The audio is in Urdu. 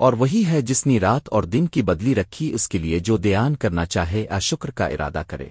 اور وہی ہے جس نے رات اور دن کی بدلی رکھی اس کے لیے جو دیان کرنا چاہے اشکر کا ارادہ کرے۔